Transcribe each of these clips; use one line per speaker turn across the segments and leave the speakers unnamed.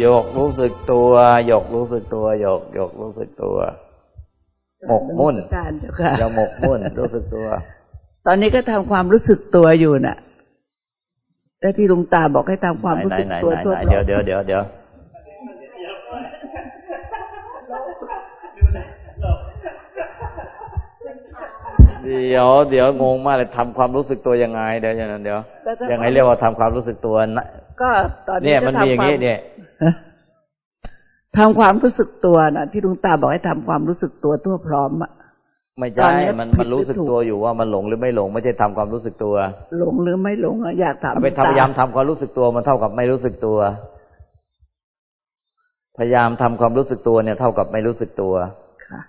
โยกรู้สึกตัวโยกรู้สึกตัวโยกโยกรู้สึกตัวหมกมุ่น
การเจ้าค่ะ
อย่าหมกมุ่นรู้สึกตัว
ตอนนี้ก็ทำความรู้สึกตัวอยู่น่ะแต่ที่ลุงตาบอกให้ทำความรู้สึก
ไหน
ตัว
ไหน
ตัว
ไหนเดี๋ยวเดี๋ยวเดี๋ยวเดี๋ยวเดี๋ยวเดี๋ยวงงมากเลยทำความรู้สึกตัวยังไงเดี๋ยวอย่างนั้นเดี๋ยวยังไงเรียกว่าทำความรู้สึกตัวนะ
ก็ตอนนี้
เนี่ยมันมีอย่างนี้
นี้
เนี่ย
ทำความรู้สึกตัวน่ะที่ลุงตาบอกให้ทำความรู้สึกตัวทั่วพร้อมอะ
ไม่
ตอน
ใช่
นี้
มัน
ผิด
มันรู้สึก
หรือถูก
ตัวอยู่ว่ามันหลงหรือไม่หลง ไม่ใช่ทำความรู้สึกตัว
หลงหรือไม่หลงอะอยากถาม
เอาไป
ลุงต
พยายามทำความรู้สึกตัวมันเท่ากับไม่รู้สึกตัว พยายามทำความรู้สึกตัวเนี่ย เท่ากับไม่รู้สึกตัว
ค่ะ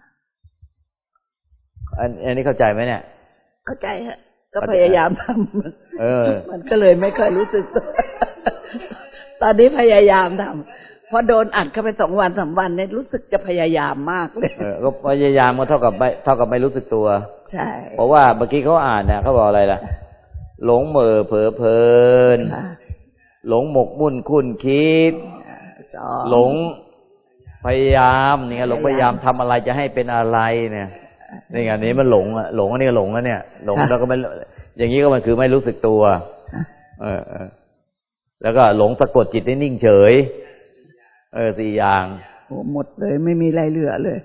อันอันนี้เข้าใจไหมเนี่ย
เข้าใจฮะก็พยายามทำ
เออ
มันก็เลยไม่เคยรู้สึกตัว ตอนนี้พยายามทำพอโดนอัดเข้าไปสองวันสามวันเนี่ยรู้สึกจะพยายามมากเลย
เออก็พยายามก็เท่ากับไม่เท่ากับไม่รู้สึกตัว
ใช่
เพราะว่าเมื่อกี้เขาอ่านเนี่ยเขาบอกอะไรล่ะ หลงเหม่อเผลอเพลิน
ค่ะ
หลงหมกมุ่นคุ้นคิด
สอง
หลงพยายามเนี่ยหลงพยายามทำอะไรจะให้เป็นอะไรเนี่ยนี่ไงอันนี้มันหลงอะหลงอันนี้ก็หลงอะเนี่ย หลงแล้วก็ไม่อย่างนี้ก็มันคือไม่รู้สึกตัว
ค่ะ
เออเออ แล้วก็หลงสะกดจิตให้นิ่งเฉย เออสี่อย่าง
โอ้หมดเลย ไม่มีอะไรเหลือเลย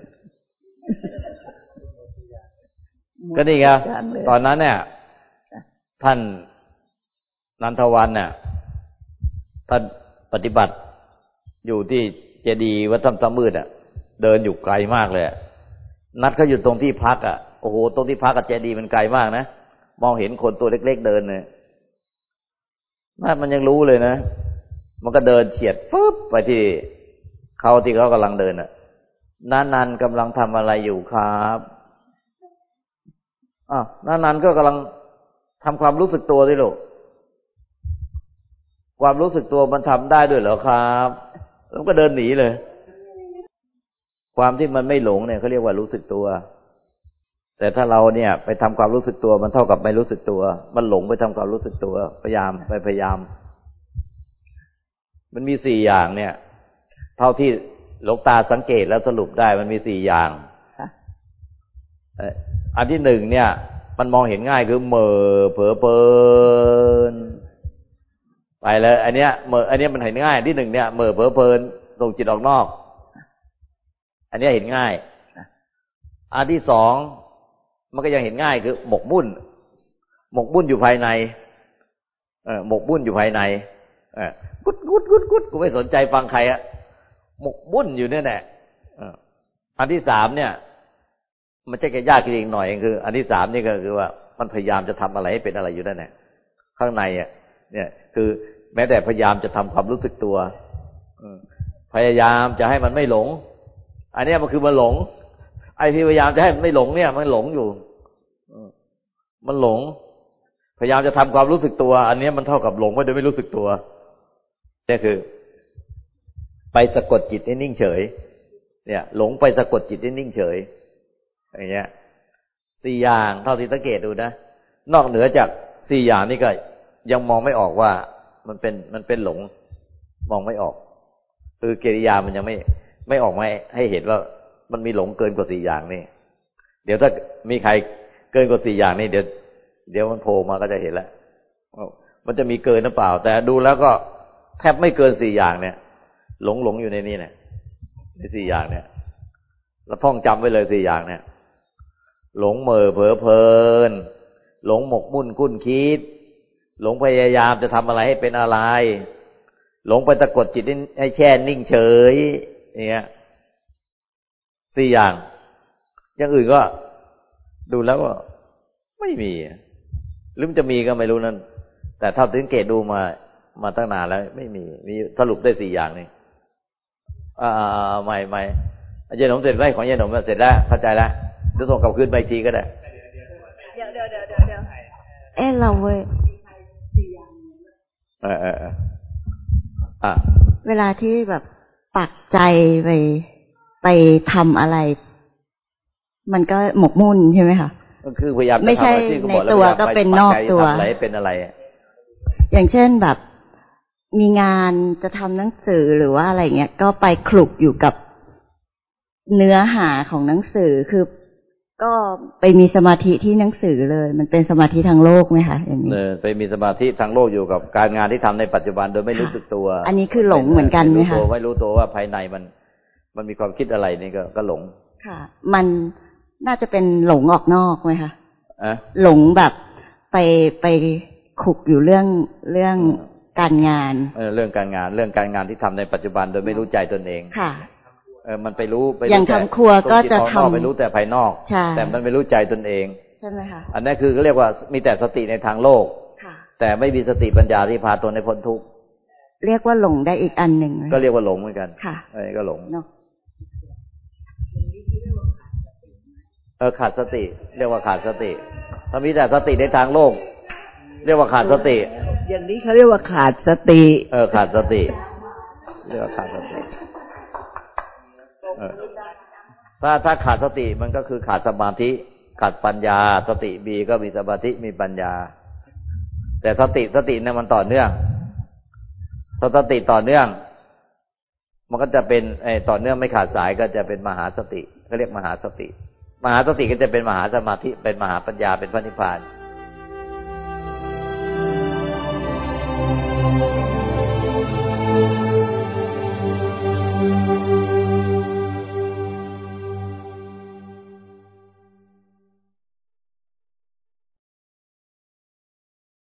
ก็นี่ไง
หมดทุกอย่างเลย
ตอนนั้นเนี่ย ท่านนันทวันเนี่ยท่านปฏิบัติอยู่ที่เจดีย์วัดถ้ำตะมืดอะ เดินอยู่ไกลมากเลยอะนัดเขาอยู่ตรงที่พักอะโอ้โหตรงที่พักกับเจดีย์มันไกลมากนะมองเห็นคนตัวเล็ก ๆ เดินเลย นัดมันยังรู้เลยนะ มันก็เดินเฉียดปุ๊บไปที่เขาที่เขากำลังเดินอะนันนันกำลังทำอะไรอยู่ครับอะนันนันก็กำลังทำความรู้สึกตัวด้วยลูกความรู้สึกตัวมันทำได้ด้วยเหรอครับแล้วก็เดินหนีเลย ความที่มันไม่หลงเนี่ยเขาเรียกว่ารู้สึกตัว แต่ถ้าเราเนี่ยไปทำความรู้สึกตัวมันเท่ากับไม่รู้สึกตัว มันหลงไปทำความรู้สึกตัว พยายามไปพยายาม มันมีสี่อย่างเนี่ย เท่าที่หลวงตาสังเกตแล้วสรุปได้มันมีสี่อย่าง
ค่ะ
เอ่ออันที่หนึ่งเนี่ย มันมองเห็นง่ายคือเหม่อเผลอเพลินไปเลยอันเนี้ยเหม่ออันเนี้ยมันเห็นง่ายอันที่หนึ่งเนี่ยเหม่อเผลอเพลินส่งจิตออกนอก อันเนี้ยเห็นง่าย อันที่สอง มันก็ยังเห็นง่ายคือ หมกมุ่น หมกมุ่นอยู่ภายใน เออหมกมุ่นอยู่ภายใน เออกุดกุดกุดกุดกูไม่สนใจฟังใครอะหมกมุ่นอยู่เนี่ยแหละอันที่สามเนี่ย มันจะแก่ยากอีกหน่อยคือ อันที่สามนี่ก็คือว่ามันพยายามจะทำอะไรให้เป็นอะไรอยู่นั่นแหละข้างในอะ เนี่ย คือแม้แต่พยายามจะทำความรู้สึกตัวอพยายามจะให้มันไม่หลง อันนี้มันคือมันหลง ไอ้ที่พยายามจะให้มันไม่หลงเนี่ย มันหลงอยู่มันหลง พยายามจะทำความรู้สึกตัว อันนี้มันเท่ากับหลงไม่โดยไม่รู้สึกตัวนี่คือ ไปสะกดจิตให้นิ่งเฉย เนี่ย หลงไปสะกดจิตให้นิ่งเฉยอย่างเงี้ยสี่อย่างเท่าที่สังเกตดูนะนอกเหนือจากสี่อย่างนี้ก็ ยังมองไม่ออกว่ามันเป็นมันเป็นหลง มองไม่ออก คือกิริยามันยังไม่ ไม่ออกมาให้เห็นว่า มันมีหลงเกินกว่าสี่อย่างนี่เดี๋ยวถ้ามีใครเกินกว่าสี่อย่างนี่เดี๋ยวเดี๋ยวมันโผล่มาก็จะเห็นแล้วมันจะมีเกินหรือเปล่า แต่ดูแล้วก็แทบไม่เกินสี่อย่างเนี่ย หลงหลงอยู่ในนี้เนี่ยในสี่อย่างเนี่ยเราท่องจำไว้เลยสี่อย่างเนี่ย หลงเม่อเผลอเพลิน หลงหมกมุ่นคุ้นคิด หลงพยายามจะทำอะไรให้เป็นอะไร หลงไปตะกดจิตให้แช่นิ่งเฉยเนี่ย สี่อย่าง อย่างอื่นก็ดูแล้วก็ไม่มีหรือมันจะมีก็ไม่รู้นั่น แต่ถ้าสังเกตดูมา มาตั้งนานแล้ว ไม่มี มีสรุปได้สี่อย่างนี่อ่าใหม่ใหม่เย็นหนมเสร็จไหมของเย็นหนมเสร็จแล้วเข้าใจแล้วจะส่งกลับคืนไปอีกทีก็ได้
เดี๋ยวเดี๋ยวเดี๋ยวเดี๋ยว
เอ้เราเว้ย
เออเออเอออะ
เวลาที่แบบปักใจไป ไปทำอะไร มันก็หมกมุ่นใช่ไหมคะ
ก็คือพยายามจะ
ไม่ใช่
ทำอะไรที่เขาบอก
ในตัว
แล้พยายาม
ก็เป็น
ไป
นอก
ปัใจ
ตัว
ทำอะไรให้เป็นอะไร
อย่างเช่นแบบมีงานจะทำหนังสือหรือว่าอะไรเงี้ย ก็ไปคลุกอยู่กับเนื้อหาของหนังสือคือ ก็ไปมีสมาธิที่หนังสือเลย มันเป็นสมาธิทางโลกไหมคะอย่างนี้
เออไปมีสมาธิทางโลกอยู่กับการงานที่ทำในปัจจุบันโดยไม่รู้สึกตัว
อันนี้คือหลงเหมือนกันไหม
รู้
คะ
ตัวไม่รู้ตัวว่าภายในมัน มันมีความคิดอะไรนี่ก็ก็หลง
ค่ะ มันน่าจะเป็นหลงออกนอกไหมคะ
อะ
หลงแบบไปไปขุกอยู่เรื่องเรื่องการงาน
เออเรื่องการงานเรื่องการงานที่ทำในปัจจุบันโดยไม่รู้ใจตนเอง
ค่ะ
เออมันไปรู้ไป
อย่าง
รู้แต่
ทำครัวก็จะ
ตรงที่ภายนอก
ทำ
ไปรู้แต่ภายนอก
ใช่
แต่มันไม่รู้ใจตนเอง
ใช่ไหมคะ
อันนี้คือเขาเรียกว่ามีแต่สติในทางโลก
ค่ะ
แต่ไม่มีสติปัญญาที่พาตนให้พ้นทุกข์
เรียกว่าหลงได้อีกอันหนึ่งไหม
ก็เรียกว่าหลงเหมือนกัน
ค่ะ
เออก็หลง
เนาะ
เออขาดสติ เรียกว่าขาดสติถ้ามีแต่สติในทางโลก เรียกว่าขาดสติ
อย่างนี้เขาเรียกว่าขาดสติ
เออขาดสติ เรียกว่าขาดสติเออถ้าถ้าขาดสติมันก็คือขาดสมาธิ ขาดปัญญา สติมีก็มีสมาธิมีปัญญา แต่สติสติเนี่ยมันต่อเนื่องถ้าสติต่อเนื่อง มันก็จะเป็นไอ้ต่อเนื่องไม่ขาดสายก็จะเป็นมหาสติก็เรียกมหาสติ มหาสติก็จะเป็นมหาสมาธิเป็นมหาปัญญาเป็นพระนิพพาน